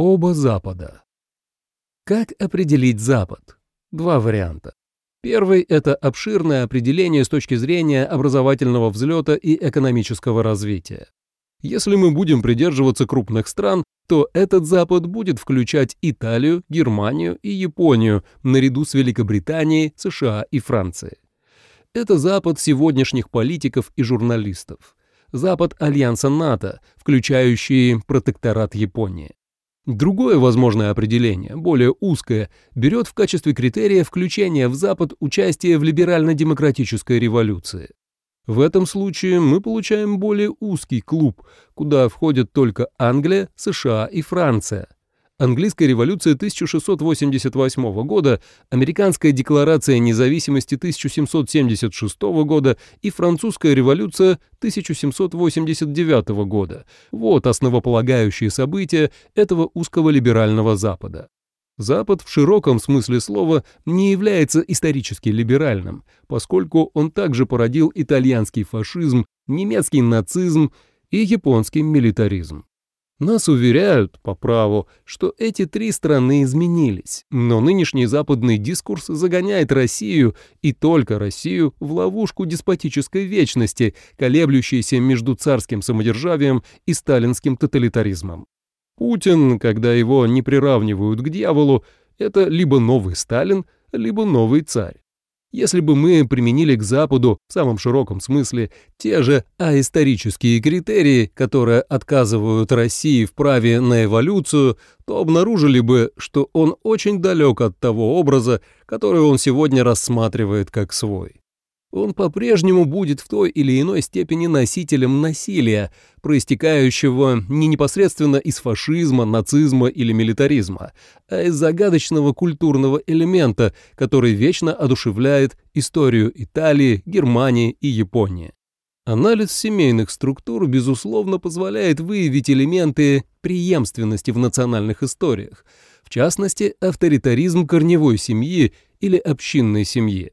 Оба Запада. Как определить Запад? Два варианта. Первый – это обширное определение с точки зрения образовательного взлета и экономического развития. Если мы будем придерживаться крупных стран, то этот Запад будет включать Италию, Германию и Японию наряду с Великобританией, США и Францией. Это Запад сегодняшних политиков и журналистов. Запад Альянса НАТО, включающий протекторат Японии. Другое возможное определение, более узкое, берет в качестве критерия включения в Запад участия в либерально-демократической революции. В этом случае мы получаем более узкий клуб, куда входят только Англия, США и Франция. Английская революция 1688 года, Американская декларация независимости 1776 года и Французская революция 1789 года. Вот основополагающие события этого узкого либерального Запада. Запад в широком смысле слова не является исторически либеральным, поскольку он также породил итальянский фашизм, немецкий нацизм и японский милитаризм. Нас уверяют, по праву, что эти три страны изменились, но нынешний западный дискурс загоняет Россию и только Россию в ловушку деспотической вечности, колеблющейся между царским самодержавием и сталинским тоталитаризмом. Путин, когда его не приравнивают к дьяволу, это либо новый Сталин, либо новый царь. Если бы мы применили к Западу в самом широком смысле те же аисторические критерии, которые отказывают России в праве на эволюцию, то обнаружили бы, что он очень далек от того образа, который он сегодня рассматривает как свой он по-прежнему будет в той или иной степени носителем насилия, проистекающего не непосредственно из фашизма, нацизма или милитаризма, а из загадочного культурного элемента, который вечно одушевляет историю Италии, Германии и Японии. Анализ семейных структур, безусловно, позволяет выявить элементы преемственности в национальных историях, в частности, авторитаризм корневой семьи или общинной семьи.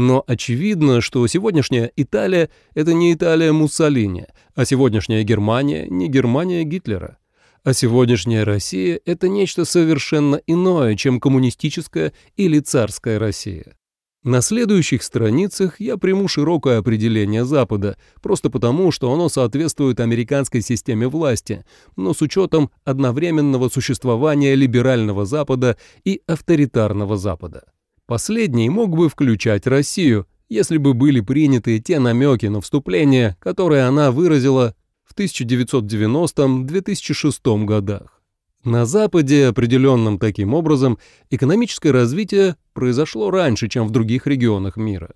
Но очевидно, что сегодняшняя Италия – это не Италия Муссолини, а сегодняшняя Германия – не Германия Гитлера. А сегодняшняя Россия – это нечто совершенно иное, чем коммунистическая или царская Россия. На следующих страницах я приму широкое определение Запада, просто потому, что оно соответствует американской системе власти, но с учетом одновременного существования либерального Запада и авторитарного Запада. Последний мог бы включать Россию, если бы были приняты те намеки на вступление, которые она выразила в 1990-2006 годах. На Западе, определенным таким образом, экономическое развитие произошло раньше, чем в других регионах мира.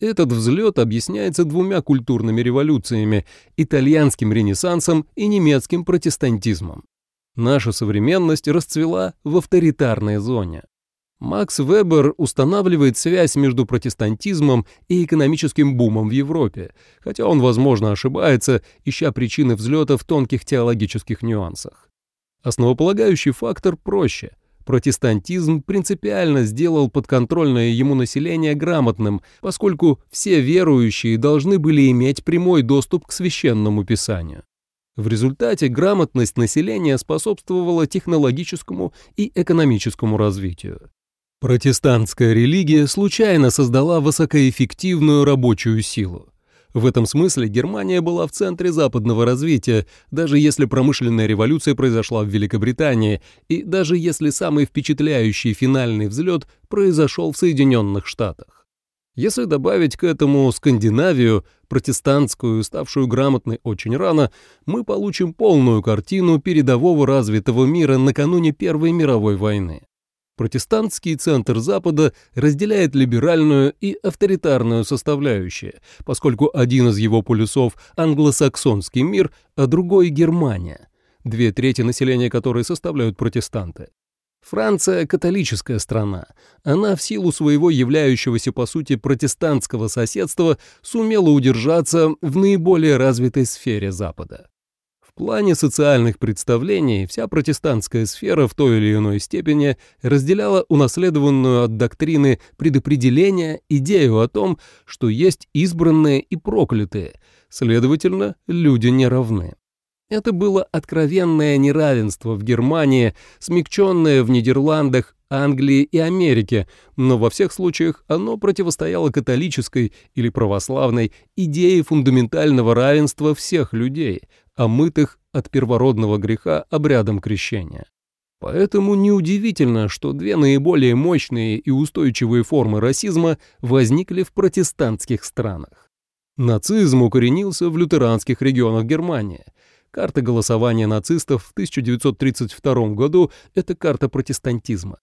Этот взлет объясняется двумя культурными революциями – итальянским ренессансом и немецким протестантизмом. Наша современность расцвела в авторитарной зоне. Макс Вебер устанавливает связь между протестантизмом и экономическим бумом в Европе, хотя он, возможно, ошибается, ища причины взлета в тонких теологических нюансах. Основополагающий фактор проще. Протестантизм принципиально сделал подконтрольное ему население грамотным, поскольку все верующие должны были иметь прямой доступ к священному писанию. В результате грамотность населения способствовала технологическому и экономическому развитию. Протестантская религия случайно создала высокоэффективную рабочую силу. В этом смысле Германия была в центре западного развития, даже если промышленная революция произошла в Великобритании, и даже если самый впечатляющий финальный взлет произошел в Соединенных Штатах. Если добавить к этому Скандинавию, протестантскую, ставшую грамотной очень рано, мы получим полную картину передового развитого мира накануне Первой мировой войны. Протестантский центр Запада разделяет либеральную и авторитарную составляющие, поскольку один из его полюсов – англосаксонский мир, а другой – Германия, две трети населения которой составляют протестанты. Франция – католическая страна. Она в силу своего являющегося по сути протестантского соседства сумела удержаться в наиболее развитой сфере Запада. В плане социальных представлений вся протестантская сфера в той или иной степени разделяла унаследованную от доктрины предопределения идею о том, что есть избранные и проклятые, следовательно, люди не равны. Это было откровенное неравенство в Германии, смягченное в Нидерландах, Англии и Америке, но во всех случаях оно противостояло католической или православной идее фундаментального равенства всех людей, омытых от первородного греха обрядом крещения. Поэтому неудивительно, что две наиболее мощные и устойчивые формы расизма возникли в протестантских странах. Нацизм укоренился в лютеранских регионах Германии. Карта голосования нацистов в 1932 году – это карта протестантизма.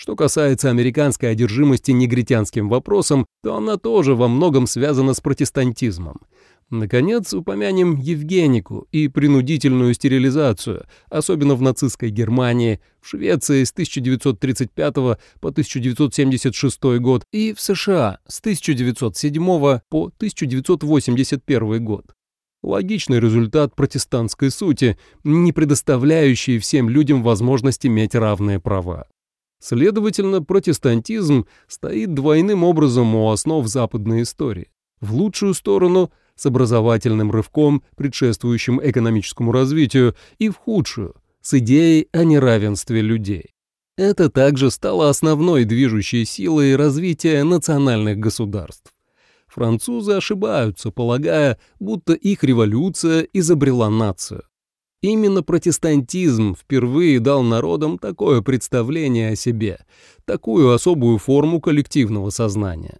Что касается американской одержимости негритянским вопросом, то она тоже во многом связана с протестантизмом. Наконец, упомянем Евгенику и принудительную стерилизацию, особенно в нацистской Германии, в Швеции с 1935 по 1976 год и в США с 1907 по 1981 год. Логичный результат протестантской сути, не предоставляющий всем людям возможность иметь равные права. Следовательно, протестантизм стоит двойным образом у основ западной истории. В лучшую сторону – с образовательным рывком, предшествующим экономическому развитию, и в худшую – с идеей о неравенстве людей. Это также стало основной движущей силой развития национальных государств. Французы ошибаются, полагая, будто их революция изобрела нацию. Именно протестантизм впервые дал народам такое представление о себе, такую особую форму коллективного сознания.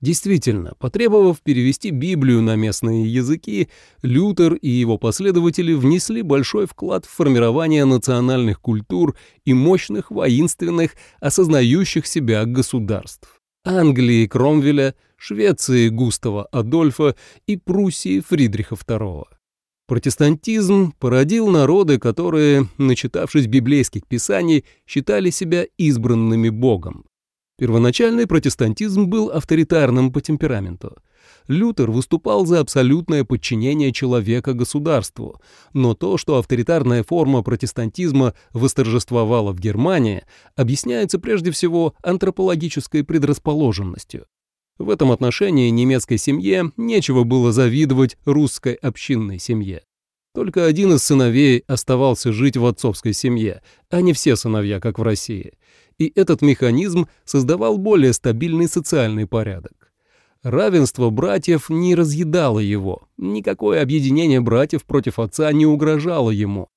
Действительно, потребовав перевести Библию на местные языки, Лютер и его последователи внесли большой вклад в формирование национальных культур и мощных воинственных, осознающих себя государств. Англии Кромвеля, Швеции Густава Адольфа и Пруссии Фридриха II. Протестантизм породил народы, которые, начитавшись библейских писаний, считали себя избранными Богом. Первоначальный протестантизм был авторитарным по темпераменту. Лютер выступал за абсолютное подчинение человека государству, но то, что авторитарная форма протестантизма восторжествовала в Германии, объясняется прежде всего антропологической предрасположенностью. В этом отношении немецкой семье нечего было завидовать русской общинной семье. Только один из сыновей оставался жить в отцовской семье, а не все сыновья, как в России. И этот механизм создавал более стабильный социальный порядок. Равенство братьев не разъедало его, никакое объединение братьев против отца не угрожало ему.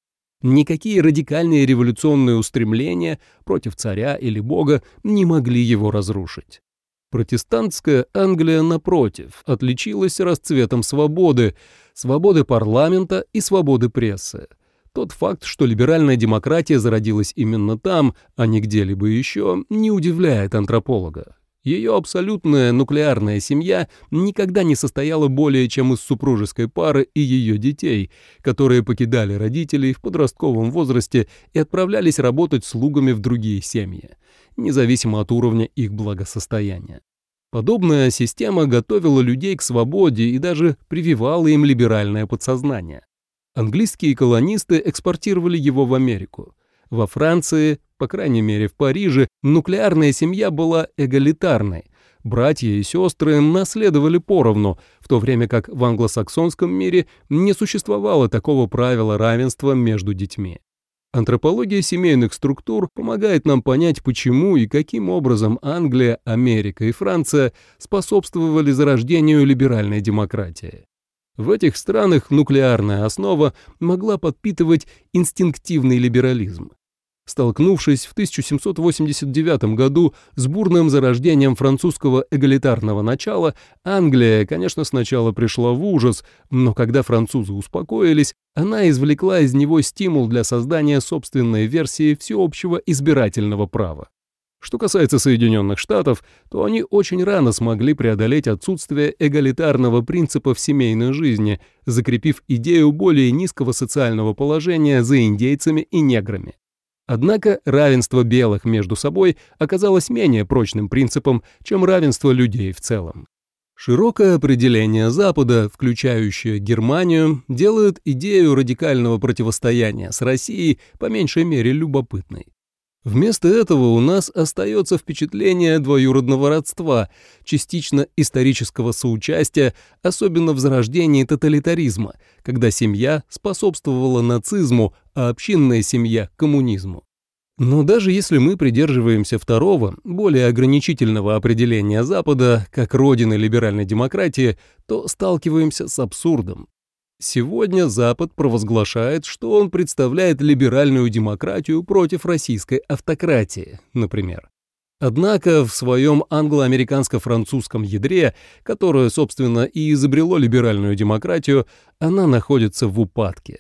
Никакие радикальные революционные устремления против царя или бога не могли его разрушить. Протестантская Англия, напротив, отличилась расцветом свободы, свободы парламента и свободы прессы. Тот факт, что либеральная демократия зародилась именно там, а не где-либо еще, не удивляет антрополога. Ее абсолютная нуклеарная семья никогда не состояла более чем из супружеской пары и ее детей, которые покидали родителей в подростковом возрасте и отправлялись работать слугами в другие семьи независимо от уровня их благосостояния. Подобная система готовила людей к свободе и даже прививала им либеральное подсознание. Английские колонисты экспортировали его в Америку. Во Франции, по крайней мере в Париже, нуклеарная семья была эгалитарной. Братья и сестры наследовали поровну, в то время как в англосаксонском мире не существовало такого правила равенства между детьми. Антропология семейных структур помогает нам понять, почему и каким образом Англия, Америка и Франция способствовали зарождению либеральной демократии. В этих странах нуклеарная основа могла подпитывать инстинктивный либерализм. Столкнувшись в 1789 году с бурным зарождением французского эгалитарного начала, Англия, конечно, сначала пришла в ужас, но когда французы успокоились, она извлекла из него стимул для создания собственной версии всеобщего избирательного права. Что касается Соединенных Штатов, то они очень рано смогли преодолеть отсутствие эгалитарного принципа в семейной жизни, закрепив идею более низкого социального положения за индейцами и неграми. Однако равенство белых между собой оказалось менее прочным принципом, чем равенство людей в целом. Широкое определение Запада, включающее Германию, делает идею радикального противостояния с Россией по меньшей мере любопытной. Вместо этого у нас остается впечатление двоюродного родства, частично исторического соучастия, особенно в зарождении тоталитаризма, когда семья способствовала нацизму, а общинная семья – коммунизму. Но даже если мы придерживаемся второго, более ограничительного определения Запада как родины либеральной демократии, то сталкиваемся с абсурдом. Сегодня Запад провозглашает, что он представляет либеральную демократию против российской автократии, например. Однако в своем англо-американско-французском ядре, которое, собственно, и изобрело либеральную демократию, она находится в упадке.